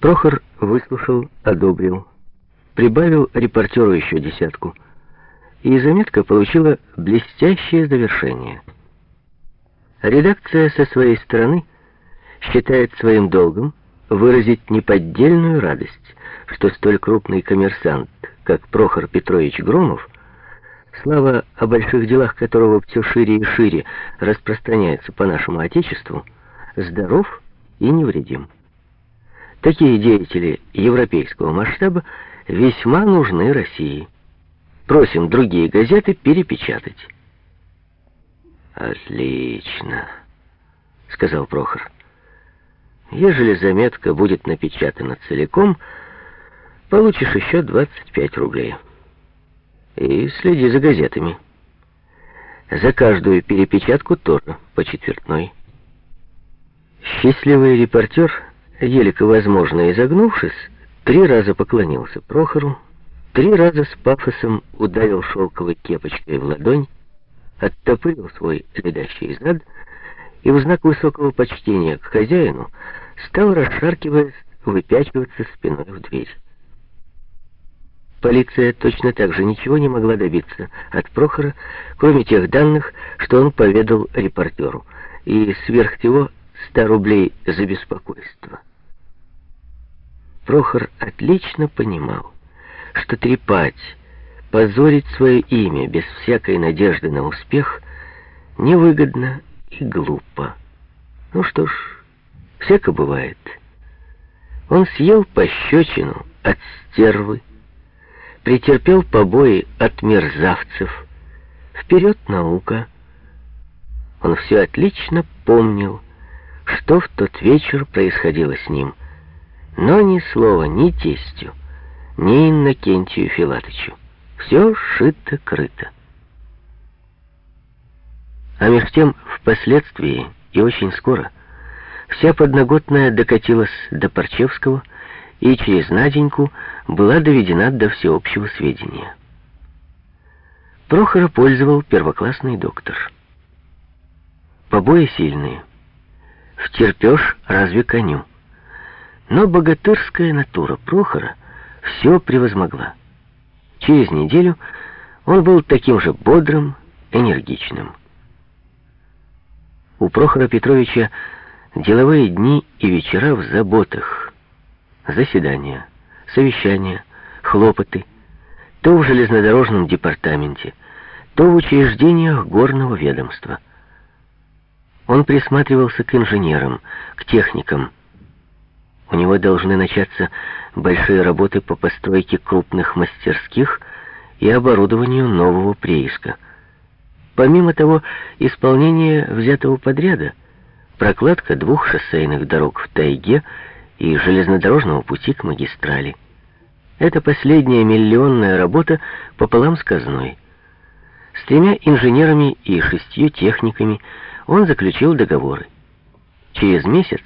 Прохор выслушал, одобрил, прибавил репортеру еще десятку, и заметка получила блестящее завершение. Редакция со своей стороны считает своим долгом выразить неподдельную радость, что столь крупный коммерсант, как Прохор Петрович Громов, слава о больших делах которого все шире и шире распространяется по нашему Отечеству, здоров и невредим. Такие деятели европейского масштаба весьма нужны России. Просим другие газеты перепечатать. «Отлично», — сказал Прохор. «Ежели заметка будет напечатана целиком, получишь еще 25 рублей. И следи за газетами. За каждую перепечатку тоже по четвертной». Счастливый репортер елико возможно изогнувшись, три раза поклонился Прохору, три раза с пафосом ударил шелковой кепочкой в ладонь, оттопырил свой ледящий зад и в знак высокого почтения к хозяину стал, расшаркиваясь, выпячиваться спиной в дверь. Полиция точно так же ничего не могла добиться от Прохора, кроме тех данных, что он поведал репортеру, и сверх всего 100 рублей за беспокойство. Прохор отлично понимал, что трепать, позорить свое имя без всякой надежды на успех невыгодно и глупо. Ну что ж, всяко бывает. Он съел пощечину от стервы, претерпел побои от мерзавцев. Вперед наука! Он все отлично помнил, что в тот вечер происходило с ним — но ни слова ни тестю, ни Иннокентию Филатычу. Все шито-крыто. А меж тем, впоследствии и очень скоро, вся подноготная докатилась до Парчевского и через Наденьку была доведена до всеобщего сведения. Прохора пользовал первоклассный доктор. Побои сильные. Втерпешь разве коню. Но богатырская натура Прохора все превозмогла. Через неделю он был таким же бодрым, энергичным. У Прохора Петровича деловые дни и вечера в заботах. Заседания, совещания, хлопоты. То в железнодорожном департаменте, то в учреждениях горного ведомства. Он присматривался к инженерам, к техникам, у него должны начаться большие работы по постройке крупных мастерских и оборудованию нового прииска. Помимо того, исполнение взятого подряда, прокладка двух шоссейных дорог в тайге и железнодорожного пути к магистрали. Это последняя миллионная работа пополам с казной. С тремя инженерами и шестью техниками он заключил договоры. Через месяц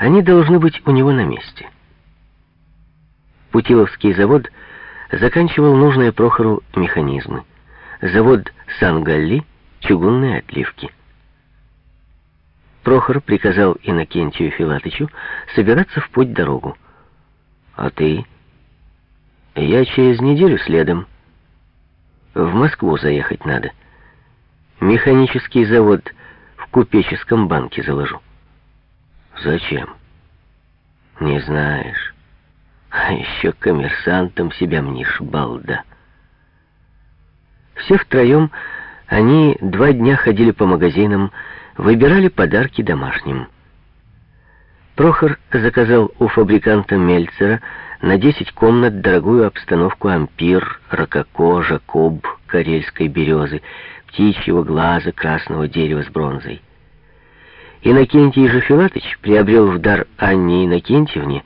они должны быть у него на месте. Путиловский завод заканчивал нужные Прохору механизмы. Завод Сан-Галли — чугунные отливки. Прохор приказал Иннокентию Филатычу собираться в путь-дорогу. «А ты?» «Я через неделю следом. В Москву заехать надо. Механический завод в купеческом банке заложу». Зачем? Не знаешь. А еще коммерсантом себя мнишь, балда. Все втроем они два дня ходили по магазинам, выбирали подарки домашним. Прохор заказал у фабриканта Мельцера на 10 комнат дорогую обстановку ампир, рококо, жакоб, карельской березы, птичьего глаза, красного дерева с бронзой. Иннокентий же Филатыч приобрел в дар Анне Иннокентьевне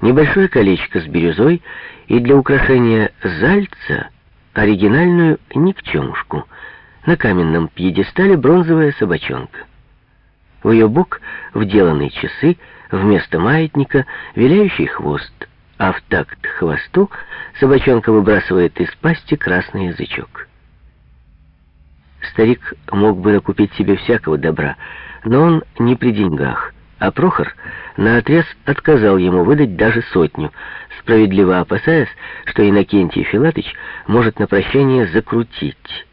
небольшое колечко с бирюзой и для украшения зальца оригинальную никчемушку. На каменном пьедестале бронзовая собачонка. В ее бок вделаны часы, вместо маятника виляющий хвост, а в такт хвосту собачонка выбрасывает из пасти красный язычок. Старик мог бы накупить себе всякого добра, но он не при деньгах, А Прохор наотрез отказал ему выдать даже сотню, справедливо опасаясь, что Иннокентий Филатыч может на прощание закрутить.